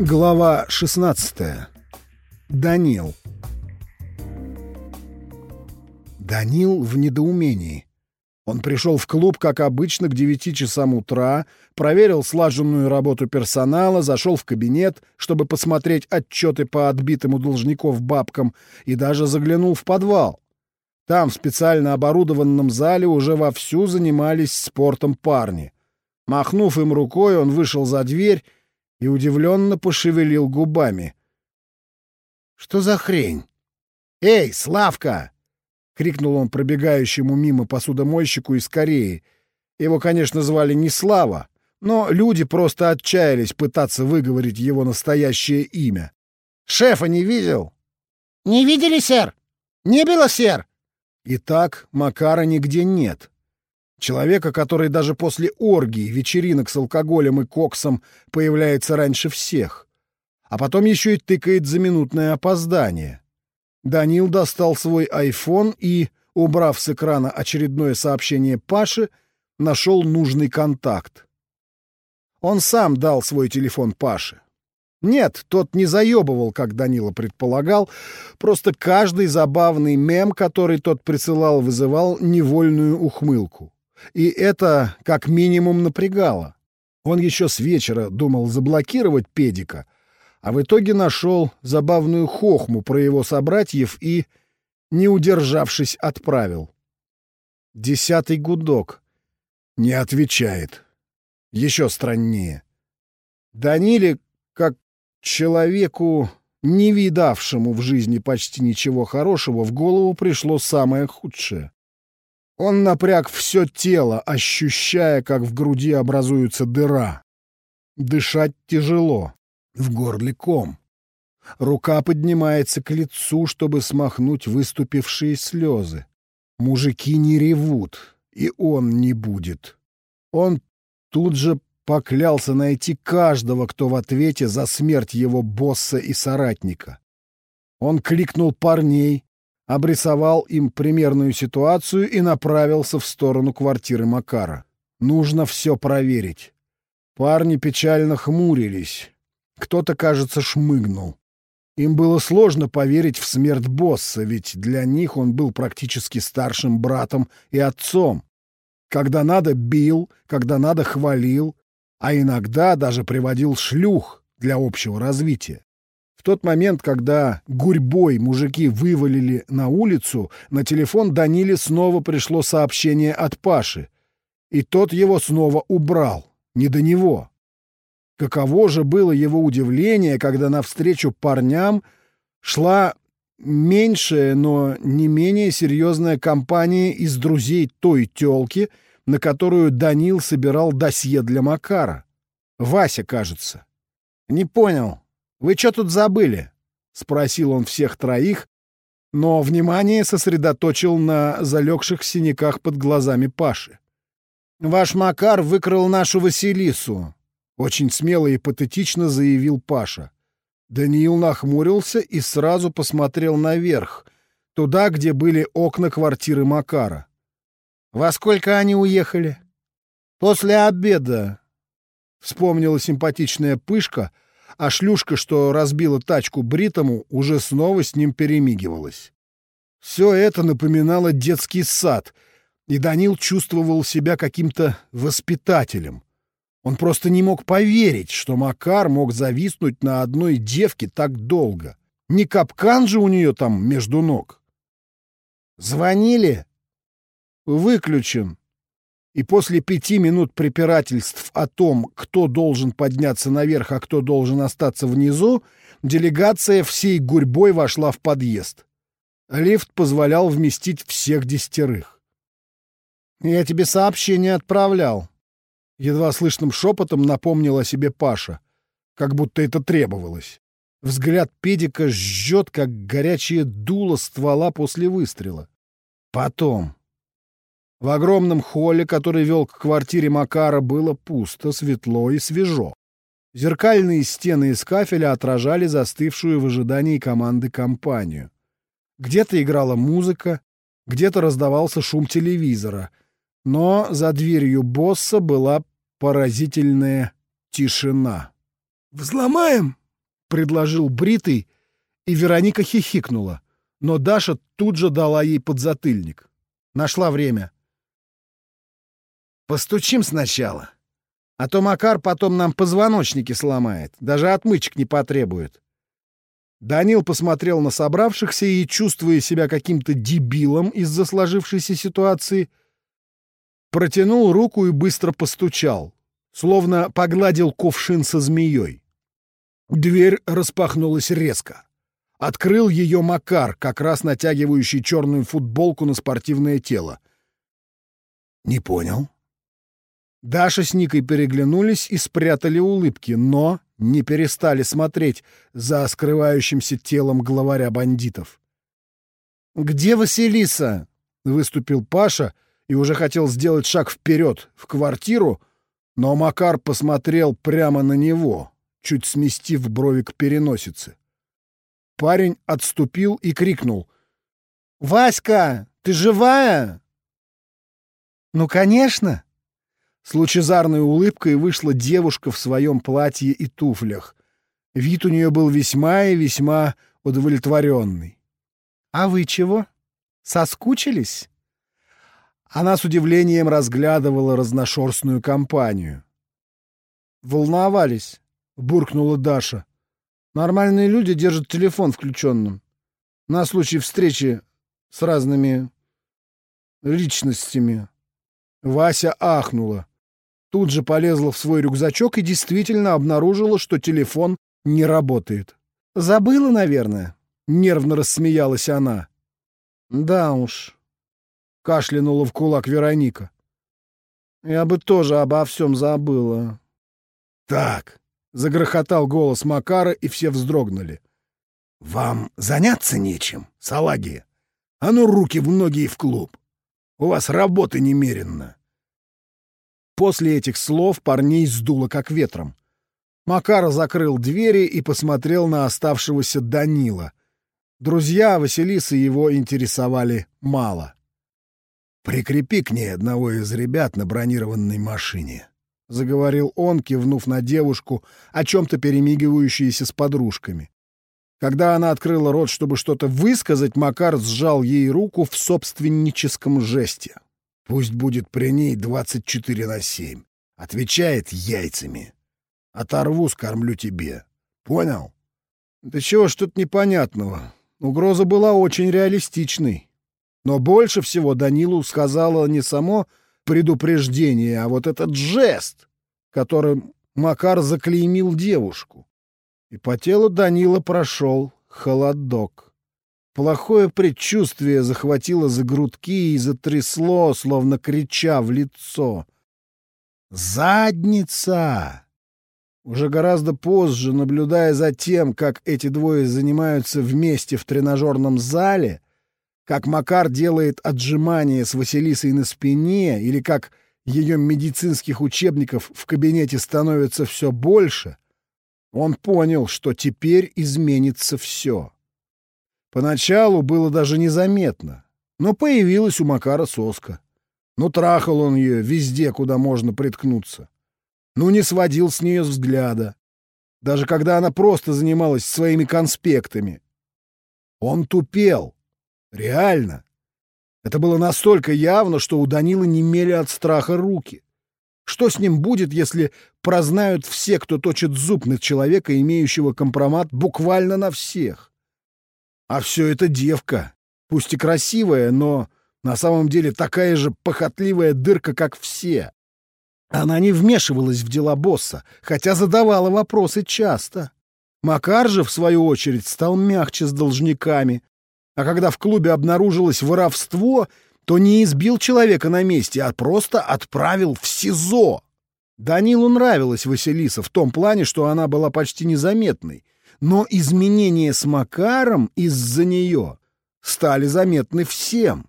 Глава 16. Данил. Данил в недоумении. Он пришел в клуб, как обычно, к 9 часам утра, проверил слаженную работу персонала, зашел в кабинет, чтобы посмотреть отчеты по отбитым у должников бабкам, и даже заглянул в подвал. Там, в специально оборудованном зале, уже вовсю занимались спортом парни. Махнув им рукой, он вышел за дверь и удивленно пошевелил губами. «Что за хрень?» «Эй, Славка!» — крикнул он пробегающему мимо посудомойщику из Кореи. Его, конечно, звали не Слава, но люди просто отчаялись пытаться выговорить его настоящее имя. «Шефа не видел?» «Не видели, сэр? Не было, сэр?» Итак, Макара нигде нет. Человека, который даже после оргии, вечеринок с алкоголем и коксом появляется раньше всех. А потом еще и тыкает за минутное опоздание. Данил достал свой айфон и, убрав с экрана очередное сообщение Паши, нашел нужный контакт. Он сам дал свой телефон Паше. Нет, тот не заебывал, как Данила предполагал, просто каждый забавный мем, который тот присылал, вызывал невольную ухмылку. И это как минимум напрягало. Он еще с вечера думал заблокировать педика, а в итоге нашел забавную хохму про его собратьев и, не удержавшись, отправил. Десятый гудок. Не отвечает. Еще страннее. Даниле, как человеку, не видавшему в жизни почти ничего хорошего, в голову пришло самое худшее. Он напряг все тело, ощущая, как в груди образуется дыра. Дышать тяжело, в горле ком. Рука поднимается к лицу, чтобы смахнуть выступившие слезы. Мужики не ревут, и он не будет. Он тут же поклялся найти каждого, кто в ответе за смерть его босса и соратника. Он кликнул парней, обрисовал им примерную ситуацию и направился в сторону квартиры Макара. Нужно все проверить. Парни печально хмурились. Кто-то, кажется, шмыгнул. Им было сложно поверить в смерть босса, ведь для них он был практически старшим братом и отцом. Когда надо, бил, когда надо, хвалил, а иногда даже приводил шлюх для общего развития. Тот момент, когда гурьбой мужики вывалили на улицу, на телефон Даниле снова пришло сообщение от Паши. И тот его снова убрал. Не до него. Каково же было его удивление, когда навстречу парням шла меньшая, но не менее серьезная компания из друзей той тёлки, на которую Данил собирал досье для Макара. Вася, кажется. «Не понял», вы что тут забыли?» — спросил он всех троих, но внимание сосредоточил на залегших синяках под глазами Паши. «Ваш Макар выкрал нашу Василису», — очень смело и патетично заявил Паша. Даниил нахмурился и сразу посмотрел наверх, туда, где были окна квартиры Макара. «Во сколько они уехали?» «После обеда», — вспомнила симпатичная Пышка — а шлюшка, что разбила тачку Бритому, уже снова с ним перемигивалась. Все это напоминало детский сад, и Данил чувствовал себя каким-то воспитателем. Он просто не мог поверить, что Макар мог зависнуть на одной девке так долго. Не капкан же у нее там между ног. «Звонили?» «Выключен», и после пяти минут препирательств о том, кто должен подняться наверх, а кто должен остаться внизу, делегация всей гурьбой вошла в подъезд. Лифт позволял вместить всех десятерых. «Я тебе сообщение отправлял», — едва слышным шепотом напомнил о себе Паша, как будто это требовалось. Взгляд педика жжет, как горячее дуло ствола после выстрела. Потом. В огромном холле, который вел к квартире Макара, было пусто, светло и свежо. Зеркальные стены из кафеля отражали застывшую в ожидании команды компанию. Где-то играла музыка, где-то раздавался шум телевизора, но за дверью босса была поразительная тишина. «Взломаем?» — предложил Бритый, и Вероника хихикнула. Но Даша тут же дала ей подзатыльник. Нашла время. «Постучим сначала, а то Макар потом нам позвоночники сломает, даже отмычек не потребует». Данил посмотрел на собравшихся и, чувствуя себя каким-то дебилом из-за сложившейся ситуации, протянул руку и быстро постучал, словно погладил кувшин со змеей. Дверь распахнулась резко. Открыл ее Макар, как раз натягивающий черную футболку на спортивное тело. «Не понял». Даша с Никой переглянулись и спрятали улыбки, но не перестали смотреть за скрывающимся телом главаря бандитов. «Где Василиса?» — выступил Паша и уже хотел сделать шаг вперед, в квартиру, но Макар посмотрел прямо на него, чуть сместив брови к переносице. Парень отступил и крикнул. «Васька, ты живая?» «Ну, конечно!» С лучезарной улыбкой вышла девушка в своем платье и туфлях. Вид у нее был весьма и весьма удовлетворенный. «А вы чего? Соскучились?» Она с удивлением разглядывала разношерстную компанию. «Волновались», — буркнула Даша. «Нормальные люди держат телефон включенным. На случай встречи с разными личностями». Вася ахнула. Тут же полезла в свой рюкзачок и действительно обнаружила, что телефон не работает. «Забыла, наверное?» — нервно рассмеялась она. «Да уж», — кашлянула в кулак Вероника. «Я бы тоже обо всем забыла». «Так», — загрохотал голос Макара, и все вздрогнули. «Вам заняться нечем, салаги? А ну руки в ноги и в клуб. У вас работы немеренно». После этих слов парней сдуло как ветром. Макар закрыл двери и посмотрел на оставшегося Данила. Друзья Василисы его интересовали мало. «Прикрепи к ней одного из ребят на бронированной машине», — заговорил он, кивнув на девушку, о чем-то перемигивающуюся с подружками. Когда она открыла рот, чтобы что-то высказать, Макар сжал ей руку в собственническом жесте. Пусть будет при ней 24 на 7. Отвечает яйцами. Оторву, скормлю тебе. Понял? Да чего ж тут непонятного? Угроза была очень реалистичной. Но больше всего Данилу сказала не само предупреждение, а вот этот жест, которым Макар заклеймил девушку. И по телу Данила прошел холодок. Плохое предчувствие захватило за грудки и затрясло, словно крича в лицо. «Задница!» Уже гораздо позже, наблюдая за тем, как эти двое занимаются вместе в тренажерном зале, как Макар делает отжимания с Василисой на спине или как ее медицинских учебников в кабинете становится все больше, он понял, что теперь изменится все. Поначалу было даже незаметно, но появилась у Макара соска. Ну, трахал он ее везде, куда можно приткнуться. Ну, не сводил с нее взгляда. Даже когда она просто занималась своими конспектами. Он тупел. Реально. Это было настолько явно, что у Данила немели от страха руки. Что с ним будет, если прознают все, кто точит зуб на человека, имеющего компромат буквально на всех? А все это девка. Пусть и красивая, но на самом деле такая же похотливая дырка, как все. Она не вмешивалась в дела босса, хотя задавала вопросы часто. Макар же, в свою очередь, стал мягче с должниками. А когда в клубе обнаружилось воровство, то не избил человека на месте, а просто отправил в СИЗО. Данилу нравилась Василиса в том плане, что она была почти незаметной — но изменения с Макаром из-за нее стали заметны всем.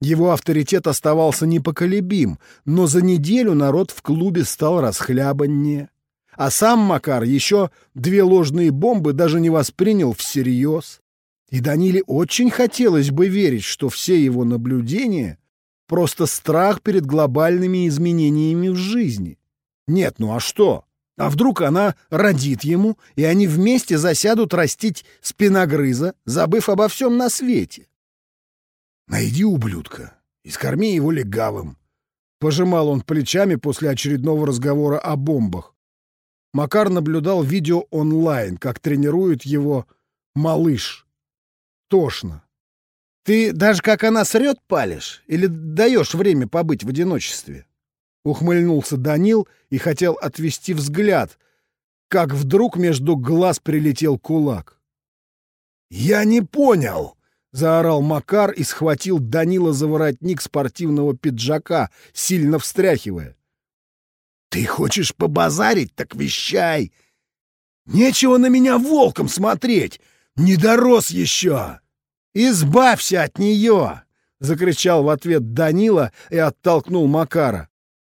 Его авторитет оставался непоколебим, но за неделю народ в клубе стал расхлябаннее. А сам Макар еще две ложные бомбы даже не воспринял всерьез. И Даниле очень хотелось бы верить, что все его наблюдения — просто страх перед глобальными изменениями в жизни. Нет, ну а что? А вдруг она родит ему, и они вместе засядут растить спиногрыза, забыв обо всем на свете? Найди ублюдка и скорми его легавым. Пожимал он плечами после очередного разговора о бомбах. Макар наблюдал видео онлайн, как тренирует его малыш. Тошно. Ты даже как она срет палишь или даешь время побыть в одиночестве? Ухмыльнулся Данил и хотел отвести взгляд, как вдруг между глаз прилетел кулак. «Я не понял!» — заорал Макар и схватил Данила за воротник спортивного пиджака, сильно встряхивая. «Ты хочешь побазарить, так вещай! Нечего на меня волком смотреть! Не дорос еще!» «Избавься от нее!» — закричал в ответ Данила и оттолкнул Макара.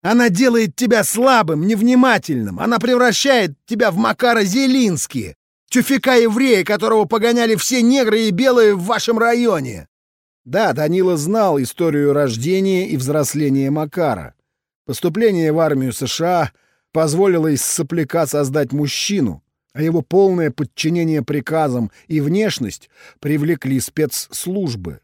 «Она делает тебя слабым, невнимательным. Она превращает тебя в Макара Зелински, тюфика-еврея, которого погоняли все негры и белые в вашем районе». Да, Данила знал историю рождения и взросления Макара. Поступление в армию США позволило из сопляка создать мужчину, а его полное подчинение приказам и внешность привлекли спецслужбы.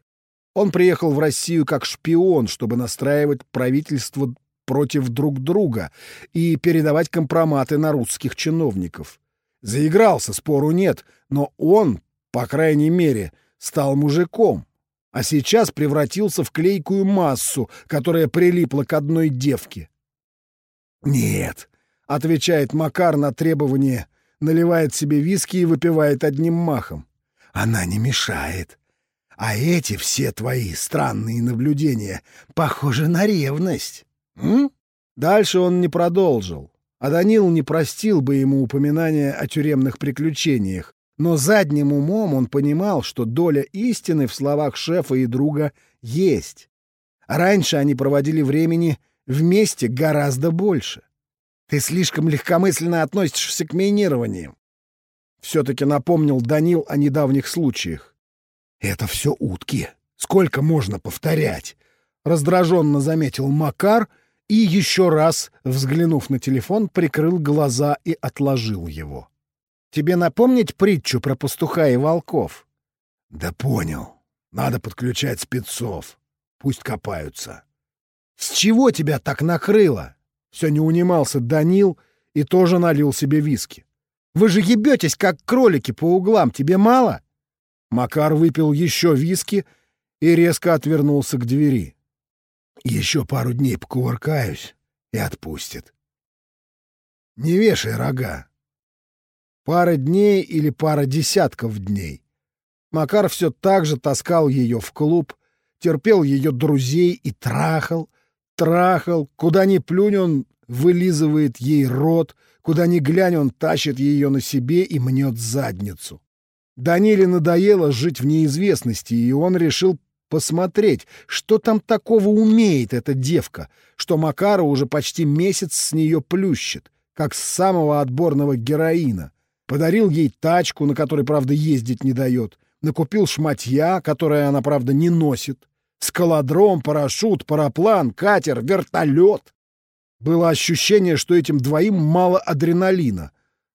Он приехал в Россию как шпион, чтобы настраивать правительство против друг друга и передавать компроматы на русских чиновников. Заигрался, спору нет, но он, по крайней мере, стал мужиком, а сейчас превратился в клейкую массу, которая прилипла к одной девке. «Нет», — отвечает Макар на требование наливает себе виски и выпивает одним махом. Она не мешает. А эти все твои странные наблюдения похожи на ревность. М? Дальше он не продолжил. А Данил не простил бы ему упоминания о тюремных приключениях, но задним умом он понимал, что доля истины в словах шефа и друга есть. Раньше они проводили времени вместе гораздо больше. Ты слишком легкомысленно относишься к минированию. Все-таки напомнил Данил о недавних случаях. Это все утки. Сколько можно повторять? Раздраженно заметил Макар и еще раз, взглянув на телефон, прикрыл глаза и отложил его. Тебе напомнить притчу про пастуха и волков? Да понял. Надо подключать спецов. Пусть копаются. С чего тебя так накрыло? Все не унимался Данил и тоже налил себе виски. «Вы же ебетесь, как кролики по углам, тебе мало?» Макар выпил еще виски и резко отвернулся к двери. «Еще пару дней покувыркаюсь и отпустит». «Не вешай рога. Пара дней или пара десятков дней». Макар все так же таскал ее в клуб, терпел ее друзей и трахал, трахал, куда ни плюнь он вылизывает ей рот, куда ни глянь он тащит ее на себе и мнет задницу. Даниле надоело жить в неизвестности, и он решил посмотреть, что там такого умеет эта девка, что Макара уже почти месяц с нее плющит, как с самого отборного героина. Подарил ей тачку, на которой, правда, ездить не дает. Накупил шматья, которое она, правда, не носит. Скалодром, парашют, параплан, катер, вертолет. Было ощущение, что этим двоим мало адреналина.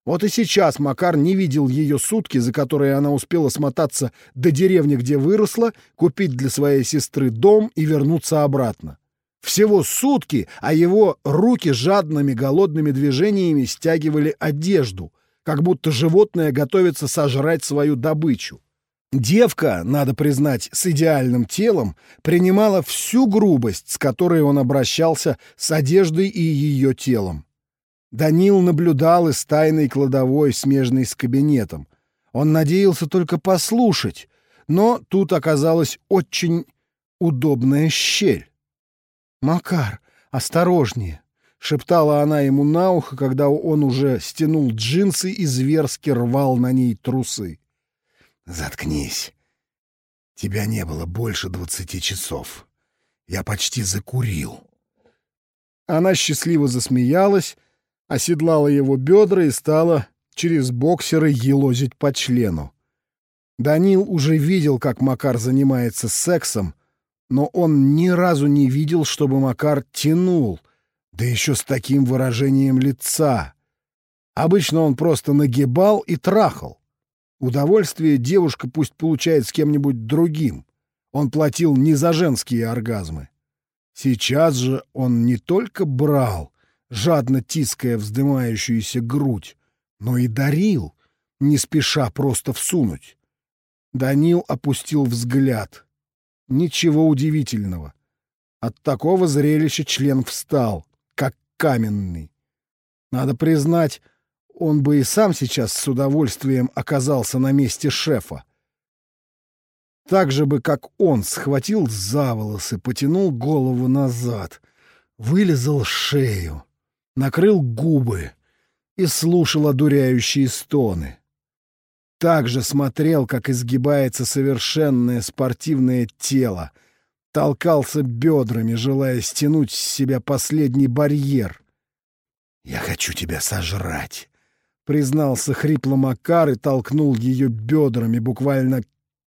Вот и сейчас Макар не видел ее сутки, за которые она успела смотаться до деревни, где выросла, купить для своей сестры дом и вернуться обратно. Всего сутки, а его руки жадными голодными движениями стягивали одежду, как будто животное готовится сожрать свою добычу. Девка, надо признать, с идеальным телом, принимала всю грубость, с которой он обращался с одеждой и ее телом. Данил наблюдал из тайной кладовой, смежной с кабинетом. Он надеялся только послушать, но тут оказалась очень удобная щель. «Макар, осторожнее!» — шептала она ему на ухо, когда он уже стянул джинсы и зверски рвал на ней трусы. «Заткнись. Тебя не было больше двадцати часов. Я почти закурил». Она счастливо засмеялась, оседлала его бедра и стала через боксеры елозить по члену. Данил уже видел, как Макар занимается сексом, но он ни разу не видел, чтобы Макар тянул, да еще с таким выражением лица. Обычно он просто нагибал и трахал. Удовольствие девушка пусть получает с кем-нибудь другим. Он платил не за женские оргазмы. Сейчас же он не только брал, жадно тиская вздымающуюся грудь, но и дарил, не спеша просто всунуть. Данил опустил взгляд. Ничего удивительного. От такого зрелища член встал, как каменный. Надо признать, он бы и сам сейчас с удовольствием оказался на месте шефа. Так же бы, как он, схватил за волосы, потянул голову назад, вылезал шею, накрыл губы и слушал одуряющие стоны. Так же смотрел, как изгибается совершенное спортивное тело, толкался бедрами, желая стянуть с себя последний барьер. «Я хочу тебя сожрать!» признался хрипло Макар и толкнул ее бедрами, буквально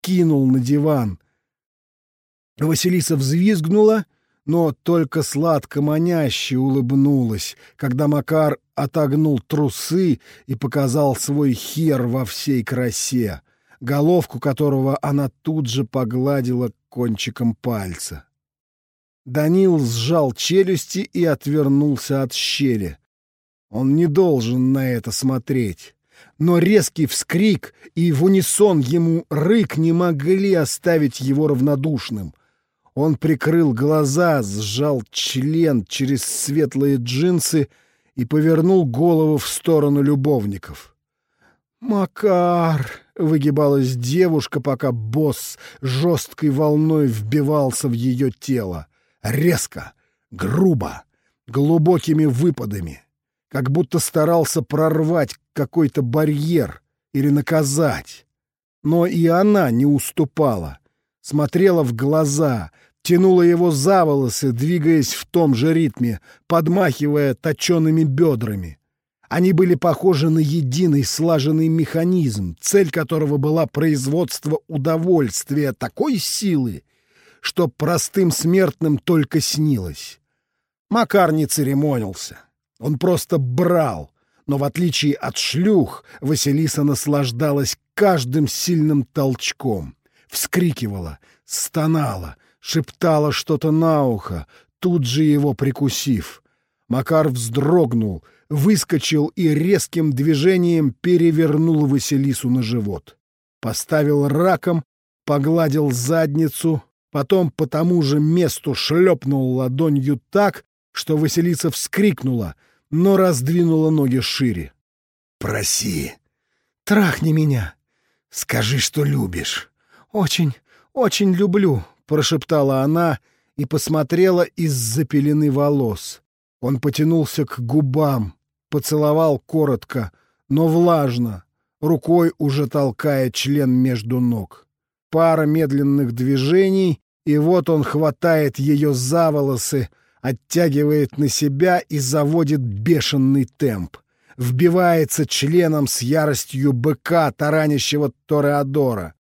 кинул на диван. Василиса взвизгнула, но только сладко маняще улыбнулась, когда Макар отогнул трусы и показал свой хер во всей красе, головку которого она тут же погладила кончиком пальца. Данил сжал челюсти и отвернулся от щели. Он не должен на это смотреть. Но резкий вскрик и в унисон ему рык не могли оставить его равнодушным. Он прикрыл глаза, сжал член через светлые джинсы и повернул голову в сторону любовников. «Макар!» — выгибалась девушка, пока босс жесткой волной вбивался в ее тело. Резко, грубо, глубокими выпадами как будто старался прорвать какой-то барьер или наказать. Но и она не уступала. Смотрела в глаза, тянула его за волосы, двигаясь в том же ритме, подмахивая точеными бедрами. Они были похожи на единый слаженный механизм, цель которого была производство удовольствия такой силы, что простым смертным только снилось. Макар не церемонился. Он просто брал. Но в отличие от шлюх, Василиса наслаждалась каждым сильным толчком. Вскрикивала, стонала, шептала что-то на ухо, тут же его прикусив. Макар вздрогнул, выскочил и резким движением перевернул Василису на живот. Поставил раком, погладил задницу, потом по тому же месту шлепнул ладонью так, что Василиса вскрикнула — но раздвинула ноги шире. «Проси! Трахни меня! Скажи, что любишь!» «Очень, очень люблю!» — прошептала она и посмотрела из-за пелены волос. Он потянулся к губам, поцеловал коротко, но влажно, рукой уже толкая член между ног. Пара медленных движений, и вот он хватает ее за волосы, оттягивает на себя и заводит бешеный темп. Вбивается членом с яростью быка, таранящего Тореадора.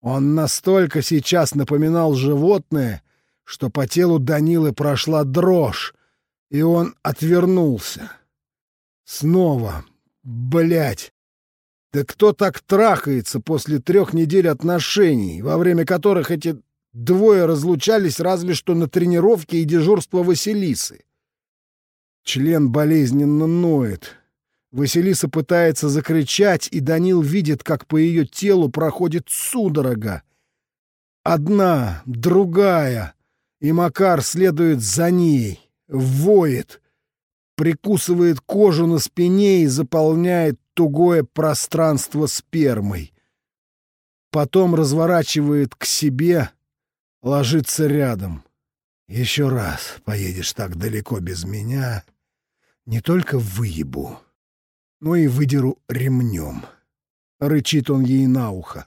Он настолько сейчас напоминал животное, что по телу Данилы прошла дрожь, и он отвернулся. Снова. Блять. Да кто так трахается после трех недель отношений, во время которых эти Двое разлучались разве что на тренировке и дежурство Василисы. Член болезненно ноет. Василиса пытается закричать, и Данил видит, как по ее телу проходит судорога. Одна, другая, и Макар следует за ней, воет, прикусывает кожу на спине и заполняет тугое пространство спермой. Потом разворачивает к себе — ложится рядом. Еще раз поедешь так далеко без меня, не только выебу, но и выдеру ремнем. Рычит он ей на ухо.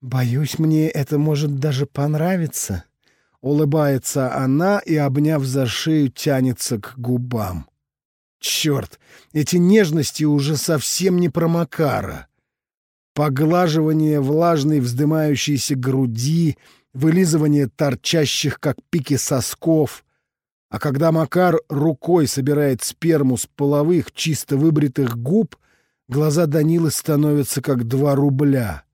«Боюсь, мне это может даже понравиться», — улыбается она и, обняв за шею, тянется к губам. «Черт, эти нежности уже совсем не про Макара. Поглаживание влажной вздымающейся груди — вылизывание торчащих, как пики сосков. А когда Макар рукой собирает сперму с половых, чисто выбритых губ, глаза Данилы становятся как два рубля.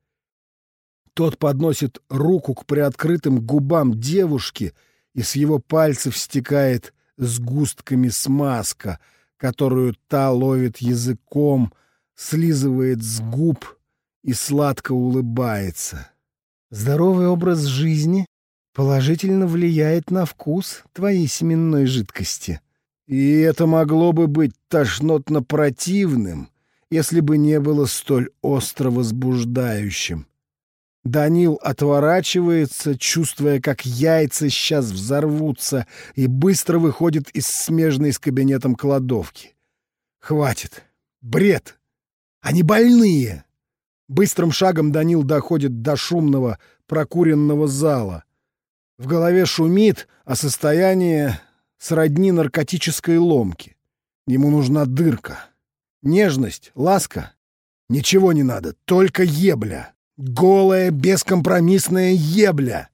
Тот подносит руку к приоткрытым губам девушки, и с его пальцев стекает сгустками смазка, которую та ловит языком, слизывает с губ и сладко улыбается. Здоровый образ жизни положительно влияет на вкус твоей семенной жидкости. И это могло бы быть тошнотно противным, если бы не было столь остро возбуждающим. Данил отворачивается, чувствуя, как яйца сейчас взорвутся, и быстро выходит из смежной с кабинетом кладовки. «Хватит! Бред! Они больные!» Быстрым шагом Данил доходит до шумного, прокуренного зала. В голове шумит, а состояние сродни наркотической ломки. Ему нужна дырка. Нежность, ласка. Ничего не надо, только ебля. Голая, бескомпромиссная ебля.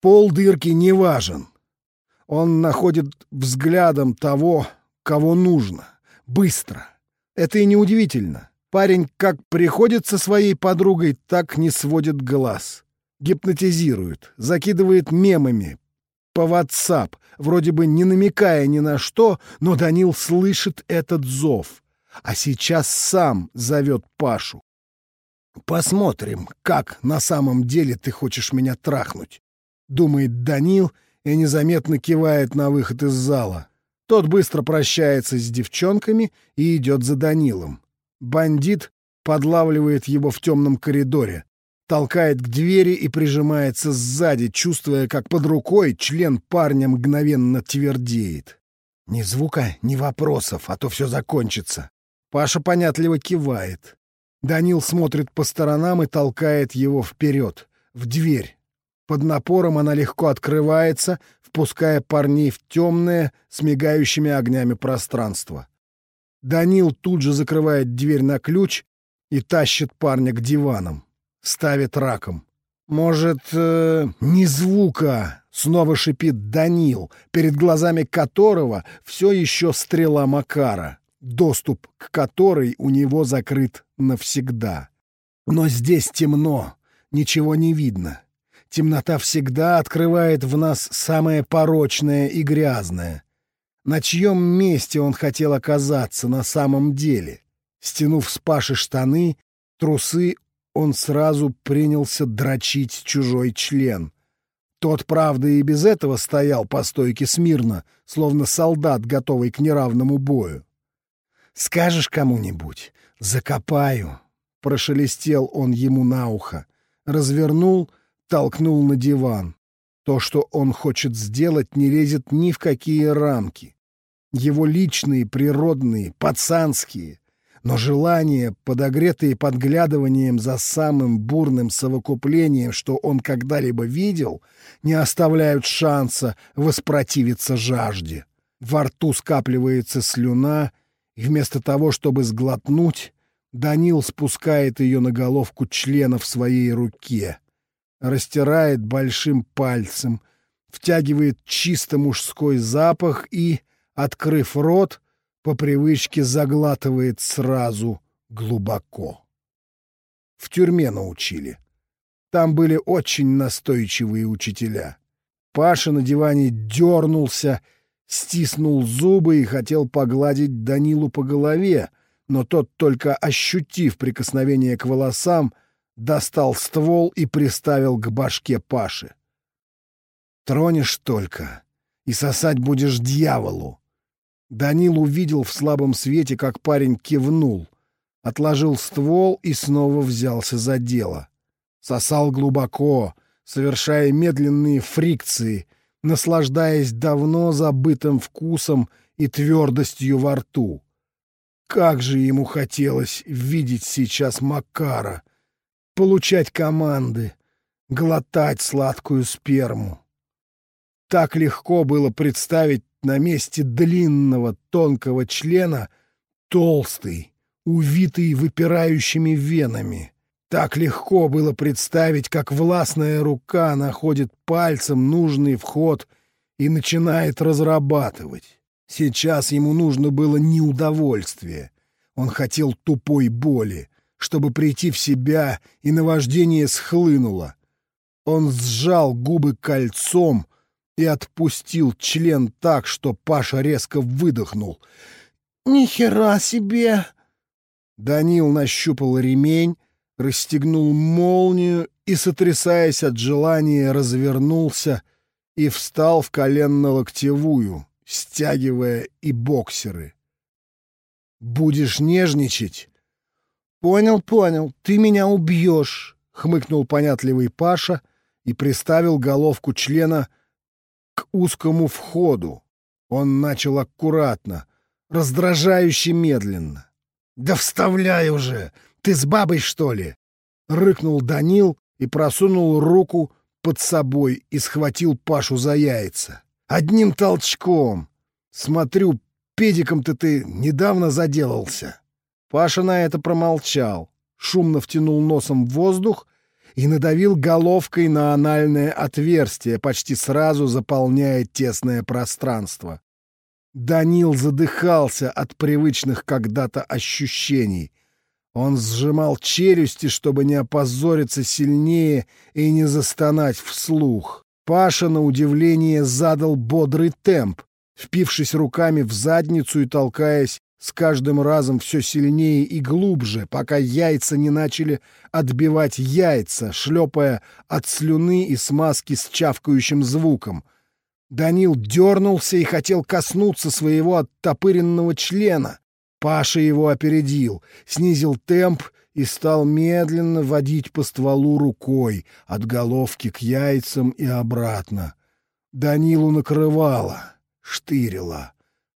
Пол дырки не важен. Он находит взглядом того, кого нужно. Быстро. Это и неудивительно. Парень как приходит со своей подругой, так не сводит глаз. Гипнотизирует, закидывает мемами по WhatsApp, вроде бы не намекая ни на что, но Данил слышит этот зов. А сейчас сам зовет Пашу. «Посмотрим, как на самом деле ты хочешь меня трахнуть», — думает Данил и незаметно кивает на выход из зала. Тот быстро прощается с девчонками и идет за Данилом. Бандит подлавливает его в темном коридоре, толкает к двери и прижимается сзади, чувствуя, как под рукой член парня мгновенно твердеет. Ни звука, ни вопросов, а то все закончится. Паша понятливо кивает. Данил смотрит по сторонам и толкает его вперед, в дверь. Под напором она легко открывается, впуская парней в темное, с мигающими огнями пространство. Данил тут же закрывает дверь на ключ и тащит парня к диванам. Ставит раком. «Может, э, не звука?» — снова шипит Данил, перед глазами которого все еще стрела Макара, доступ к которой у него закрыт навсегда. Но здесь темно, ничего не видно. Темнота всегда открывает в нас самое порочное и грязное. На чьем месте он хотел оказаться на самом деле? Стянув с Паши штаны, трусы, он сразу принялся дрочить чужой член. Тот, правда, и без этого стоял по стойке смирно, словно солдат, готовый к неравному бою. «Скажешь кому-нибудь? Закопаю!» — прошелестел он ему на ухо. Развернул, толкнул на диван. То, что он хочет сделать, не лезет ни в какие рамки его личные, природные, пацанские, но желания, подогретые подглядыванием за самым бурным совокуплением, что он когда-либо видел, не оставляют шанса воспротивиться жажде. Во рту скапливается слюна, и вместо того, чтобы сглотнуть, Данил спускает ее на головку члена в своей руке, растирает большим пальцем, втягивает чисто мужской запах и открыв рот, по привычке заглатывает сразу глубоко. В тюрьме научили. Там были очень настойчивые учителя. Паша на диване дернулся, стиснул зубы и хотел погладить Данилу по голове, но тот, только ощутив прикосновение к волосам, достал ствол и приставил к башке Паши. «Тронешь только, и сосать будешь дьяволу!» Данил увидел в слабом свете, как парень кивнул, отложил ствол и снова взялся за дело. Сосал глубоко, совершая медленные фрикции, наслаждаясь давно забытым вкусом и твердостью во рту. Как же ему хотелось видеть сейчас Макара, получать команды, глотать сладкую сперму. Так легко было представить на месте длинного тонкого члена толстый, увитый выпирающими венами. Так легко было представить, как властная рука находит пальцем нужный вход и начинает разрабатывать. Сейчас ему нужно было не удовольствие. Он хотел тупой боли, чтобы прийти в себя, и наваждение схлынуло. Он сжал губы кольцом и отпустил член так, что Паша резко выдохнул. «Ни хера себе!» Данил нащупал ремень, расстегнул молнию и, сотрясаясь от желания, развернулся и встал в коленно-локтевую, стягивая и боксеры. «Будешь нежничать?» «Понял, понял, ты меня убьешь», — хмыкнул понятливый Паша и приставил головку члена к узкому входу. Он начал аккуратно, раздражающе медленно. «Да вставляй уже! Ты с бабой, что ли?» — рыкнул Данил и просунул руку под собой и схватил Пашу за яйца. «Одним толчком! Смотрю, педиком-то ты недавно заделался!» Паша на это промолчал, шумно втянул носом в воздух и надавил головкой на анальное отверстие, почти сразу заполняя тесное пространство. Данил задыхался от привычных когда-то ощущений. Он сжимал челюсти, чтобы не опозориться сильнее и не застонать вслух. Паша, на удивление, задал бодрый темп, впившись руками в задницу и толкаясь с каждым разом все сильнее и глубже, пока яйца не начали отбивать яйца, шлепая от слюны и смазки с чавкающим звуком — Данил дернулся и хотел коснуться своего оттопыренного члена. Паша его опередил, снизил темп и стал медленно водить по стволу рукой от головки к яйцам и обратно. Данилу накрывало, штырило,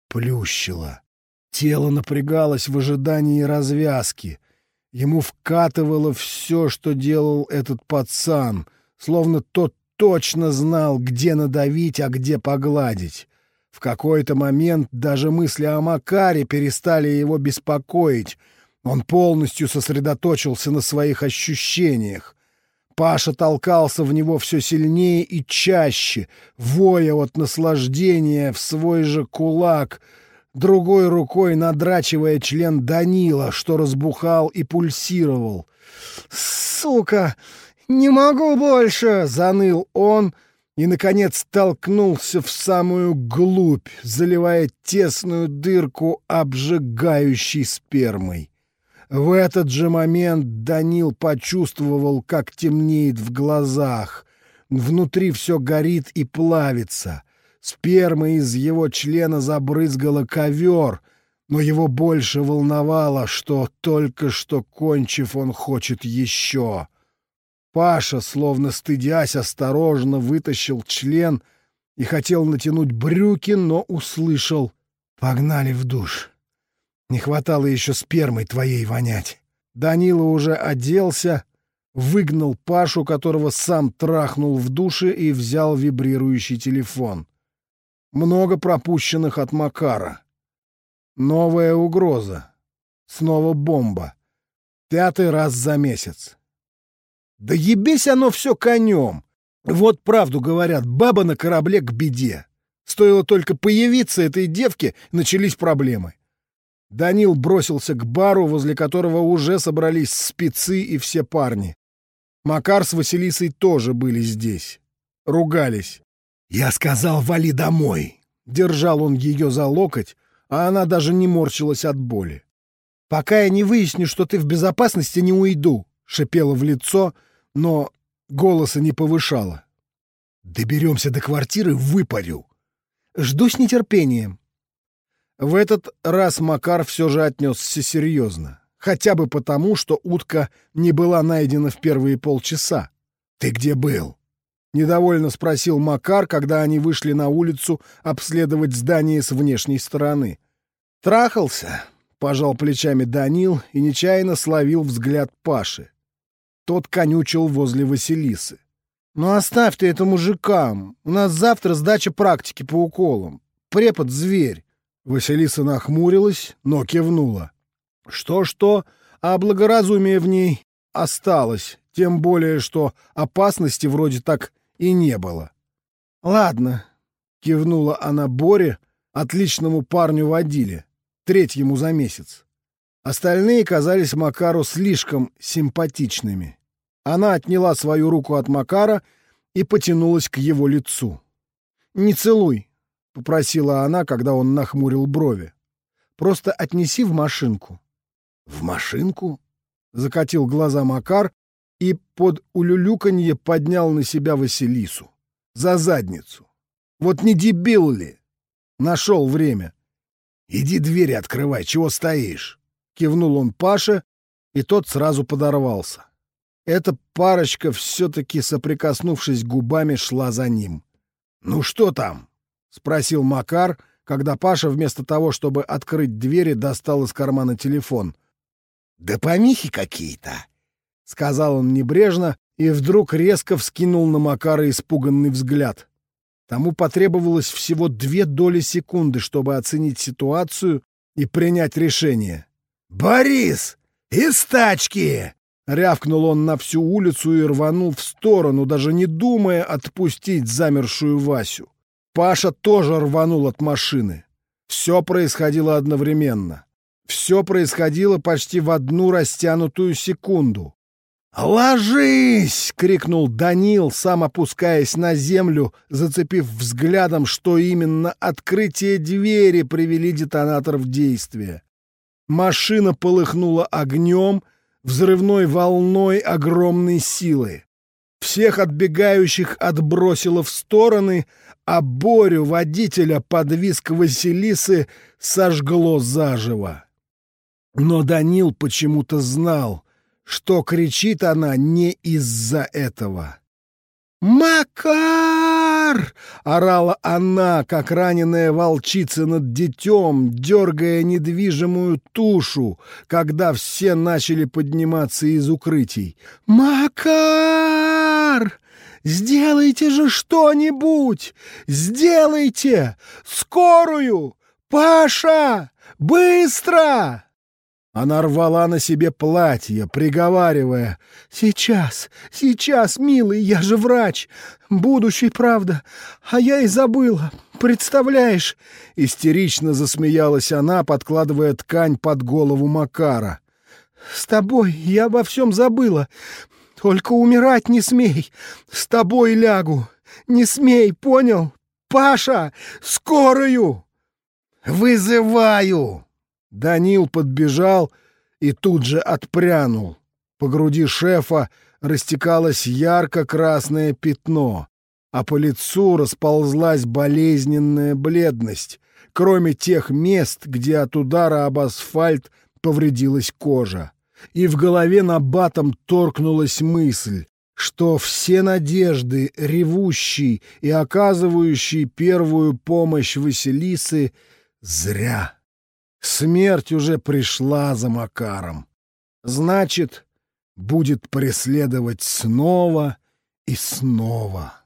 плющило. Тело напрягалось в ожидании развязки. Ему вкатывало все, что делал этот пацан, словно тот точно знал, где надавить, а где погладить. В какой-то момент даже мысли о Макаре перестали его беспокоить. Он полностью сосредоточился на своих ощущениях. Паша толкался в него все сильнее и чаще, воя от наслаждения в свой же кулак, другой рукой надрачивая член Данила, что разбухал и пульсировал. «Сука! «Не могу больше!» — заныл он и, наконец, толкнулся в самую глубь, заливая тесную дырку обжигающей спермой. В этот же момент Данил почувствовал, как темнеет в глазах. Внутри все горит и плавится. Сперма из его члена забрызгала ковер, но его больше волновало, что только что кончив он хочет еще. Паша, словно стыдясь, осторожно вытащил член и хотел натянуть брюки, но услышал «Погнали в душ. Не хватало еще спермой твоей вонять». Данила уже оделся, выгнал Пашу, которого сам трахнул в душе и взял вибрирующий телефон. Много пропущенных от Макара. Новая угроза. Снова бомба. Пятый раз за месяц. Да ебись оно все конем. Вот правду говорят, баба на корабле к беде. Стоило только появиться этой девке, начались проблемы. Данил бросился к бару, возле которого уже собрались спецы и все парни. Макар с Василисой тоже были здесь. Ругались. «Я сказал, вали домой!» Держал он ее за локоть, а она даже не морщилась от боли. «Пока я не выясню, что ты в безопасности, не уйду», — шипела в лицо, — но голоса не повышала. «Доберемся до квартиры, выпарю. Жду с нетерпением». В этот раз Макар все же отнесся серьезно. Хотя бы потому, что утка не была найдена в первые полчаса. «Ты где был?» — недовольно спросил Макар, когда они вышли на улицу обследовать здание с внешней стороны. «Трахался», — пожал плечами Данил и нечаянно словил взгляд Паши. Тот конючил возле Василисы. «Ну оставь ты это мужикам. У нас завтра сдача практики по уколам. Препод — зверь». Василиса нахмурилась, но кивнула. Что-что, а благоразумие в ней осталось, тем более, что опасности вроде так и не было. «Ладно, — кивнула она Боре, отличному парню водили, третьему за месяц. Остальные казались Макару слишком симпатичными. Она отняла свою руку от Макара и потянулась к его лицу. «Не целуй», — попросила она, когда он нахмурил брови. «Просто отнеси в машинку». «В машинку?» — закатил глаза Макар и под улюлюканье поднял на себя Василису. За задницу. Вот не дебил ли? Нашел время. «Иди двери открывай, чего стоишь?» Кивнул он Паше, и тот сразу подорвался. Эта парочка, все-таки соприкоснувшись губами, шла за ним. «Ну что там?» — спросил Макар, когда Паша вместо того, чтобы открыть двери, достал из кармана телефон. «Да помехи какие-то!» — сказал он небрежно и вдруг резко вскинул на Макара испуганный взгляд. Тому потребовалось всего две доли секунды, чтобы оценить ситуацию и принять решение. «Борис! Из тачки!» Рявкнул он на всю улицу и рванул в сторону, даже не думая отпустить замершую Васю. Паша тоже рванул от машины. Все происходило одновременно. Все происходило почти в одну растянутую секунду. «Ложись!» — крикнул Данил, сам опускаясь на землю, зацепив взглядом, что именно открытие двери привели детонатор в действие. Машина полыхнула огнем, взрывной волной огромной силы. Всех отбегающих отбросило в стороны, а Борю, водителя, под виск Василисы сожгло заживо. Но Данил почему-то знал, что кричит она не из-за этого. «Макар!» — орала она, как раненая волчица над детем, дергая недвижимую тушу, когда все начали подниматься из укрытий. «Макар! Сделайте же что-нибудь! Сделайте! Скорую! Паша! Быстро!» Она рвала на себе платье, приговаривая. «Сейчас, сейчас, милый, я же врач. Будущий, правда. А я и забыла. Представляешь?» Истерично засмеялась она, подкладывая ткань под голову Макара. «С тобой я обо всем забыла. Только умирать не смей. С тобой лягу. Не смей, понял? Паша, скорую!» «Вызываю!» Данил подбежал и тут же отпрянул. По груди шефа растекалось ярко-красное пятно, а по лицу расползлась болезненная бледность, кроме тех мест, где от удара об асфальт повредилась кожа. И в голове на батом торкнулась мысль, что все надежды, ревущие и оказывающие первую помощь Василисы, зря. Смерть уже пришла за Макаром. Значит, будет преследовать снова и снова.